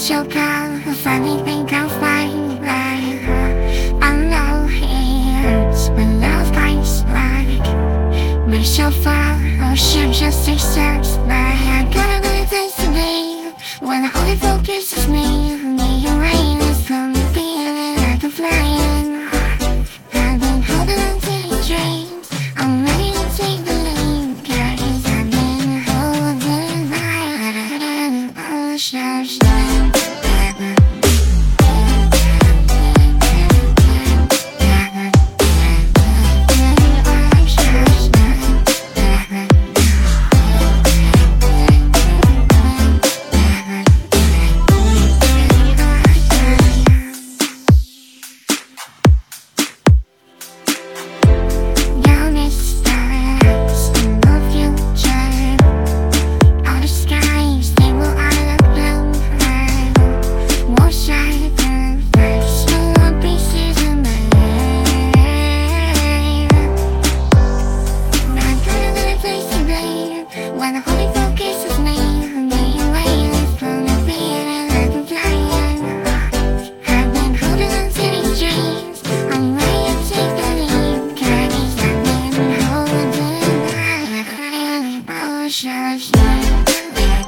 love If anything can find like I know it hurts When love bites like Me so far, ocean just accepts Like I gotta believe this to me When the only focus is me time,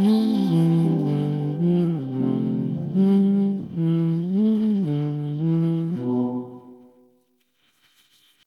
Mm.